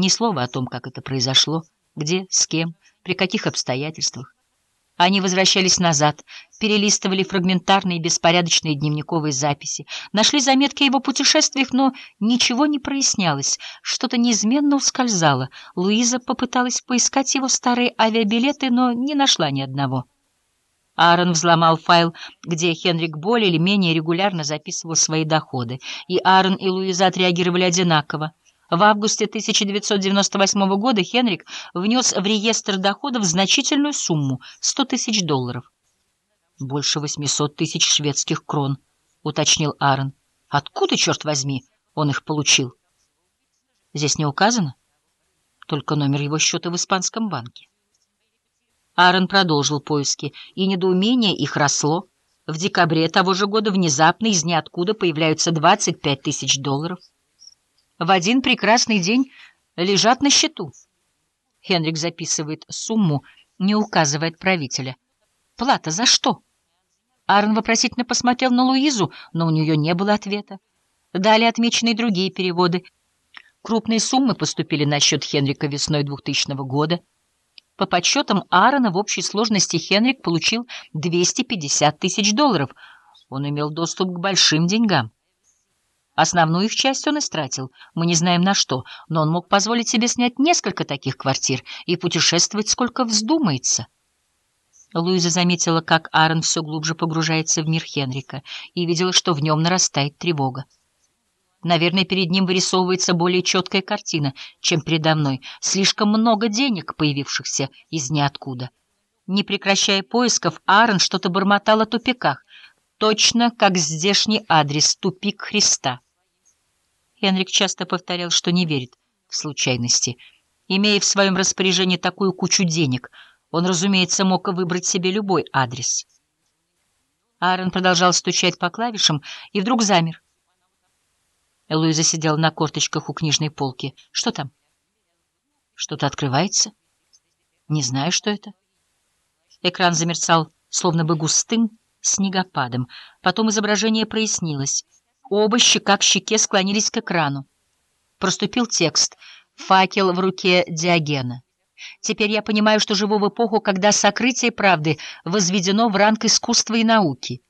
Ни слова о том, как это произошло, где, с кем, при каких обстоятельствах. Они возвращались назад, перелистывали фрагментарные беспорядочные дневниковые записи, нашли заметки о его путешествиях, но ничего не прояснялось, что-то неизменно ускользало. Луиза попыталась поискать его старые авиабилеты, но не нашла ни одного. Аарон взломал файл, где Хенрик более или менее регулярно записывал свои доходы, и Аарон и Луиза отреагировали одинаково. В августе 1998 года Хенрик внес в реестр доходов значительную сумму — 100 тысяч долларов. «Больше 800 тысяч шведских крон», — уточнил Аарон. «Откуда, черт возьми, он их получил?» «Здесь не указано, только номер его счета в испанском банке». Аарон продолжил поиски, и недоумение их росло. В декабре того же года внезапно из ниоткуда появляются 25 тысяч долларов в один прекрасный день лежат на счету. Хенрик записывает сумму, не указывает правителя. Плата за что? Аарон вопросительно посмотрел на Луизу, но у нее не было ответа. Далее отмечены другие переводы. Крупные суммы поступили на счет Хенрика весной 2000 года. По подсчетам Аарона в общей сложности Хенрик получил 250 тысяч долларов. Он имел доступ к большим деньгам. Основную их часть он истратил, мы не знаем на что, но он мог позволить себе снять несколько таких квартир и путешествовать сколько вздумается. Луиза заметила, как Аарон все глубже погружается в мир Хенрика, и видела, что в нем нарастает тревога. Наверное, перед ним вырисовывается более четкая картина, чем передо мной. Слишком много денег, появившихся из ниоткуда. Не прекращая поисков, Аарон что-то бормотал о тупиках, точно как здешний адрес «Тупик Христа». Хенрик часто повторял, что не верит в случайности. Имея в своем распоряжении такую кучу денег, он, разумеется, мог выбрать себе любой адрес. Аарон продолжал стучать по клавишам и вдруг замер. Луиза сидела на корточках у книжной полки. «Что там?» «Что-то открывается?» «Не знаю, что это». Экран замерцал, словно бы густым снегопадом. Потом изображение прояснилось — Оба щека к щеке склонились к экрану. Проступил текст «Факел в руке Диогена». Теперь я понимаю, что живу в эпоху, когда сокрытие правды возведено в ранг искусства и науки.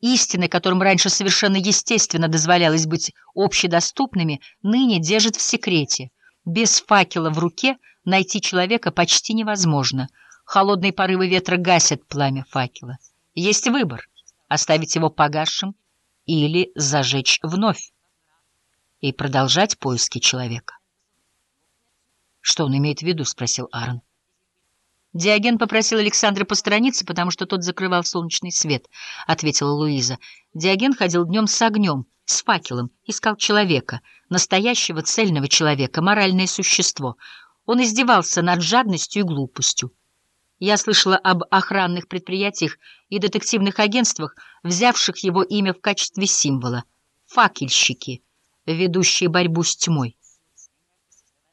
Истины, которым раньше совершенно естественно дозволялось быть общедоступными, ныне держат в секрете. Без факела в руке найти человека почти невозможно. Холодные порывы ветра гасят пламя факела. Есть выбор — оставить его погасшим или зажечь вновь и продолжать поиски человека. «Что он имеет в виду?» — спросил Аарон. «Диоген попросил Александра посторониться, потому что тот закрывал солнечный свет», — ответила Луиза. «Диоген ходил днем с огнем, с факелом, искал человека, настоящего цельного человека, моральное существо. Он издевался над жадностью и глупостью. Я слышала об охранных предприятиях и детективных агентствах, взявших его имя в качестве символа. Факельщики, ведущие борьбу с тьмой.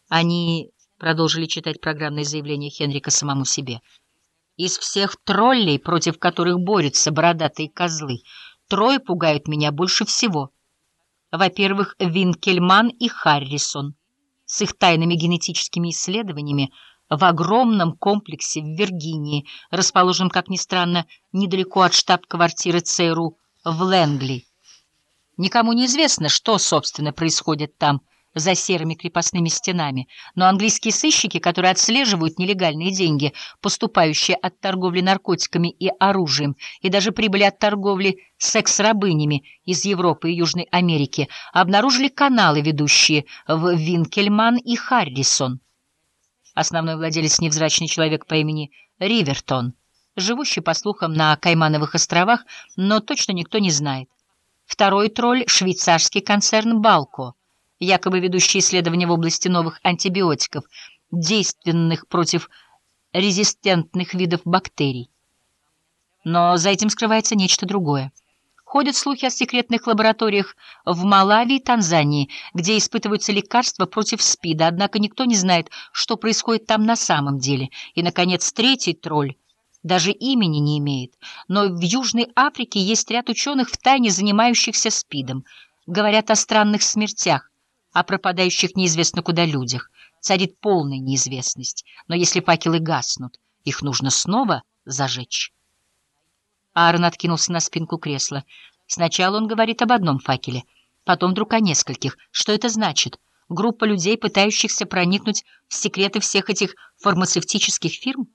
Они продолжили читать программное заявление Хенрика самому себе. Из всех троллей, против которых борются бородатые козлы, трое пугают меня больше всего. Во-первых, Винкельман и Харрисон с их тайными генетическими исследованиями, в огромном комплексе в Виргинии, расположенном, как ни странно, недалеко от штаб-квартиры ЦРУ в Лэнгли. Никому не известно, что, собственно, происходит там, за серыми крепостными стенами, но английские сыщики, которые отслеживают нелегальные деньги, поступающие от торговли наркотиками и оружием, и даже прибыли от торговли секс-рабынями из Европы и Южной Америки, обнаружили каналы, ведущие в Винкельман и Харрисон. Основной владелец невзрачный человек по имени Ривертон, живущий, по слухам, на Каймановых островах, но точно никто не знает. Второй тролль — швейцарский концерн «Балко», якобы ведущий исследования в области новых антибиотиков, действенных против резистентных видов бактерий. Но за этим скрывается нечто другое. Ходят слухи о секретных лабораториях в Малави и Танзании, где испытываются лекарства против СПИДа, однако никто не знает, что происходит там на самом деле. И, наконец, третий тролль даже имени не имеет. Но в Южной Африке есть ряд ученых, втайне занимающихся СПИДом. Говорят о странных смертях, о пропадающих неизвестно куда людях. царит полная неизвестность, но если факелы гаснут, их нужно снова зажечь. Аарон откинулся на спинку кресла. Сначала он говорит об одном факеле, потом вдруг о нескольких. Что это значит? Группа людей, пытающихся проникнуть в секреты всех этих фармацевтических фирм?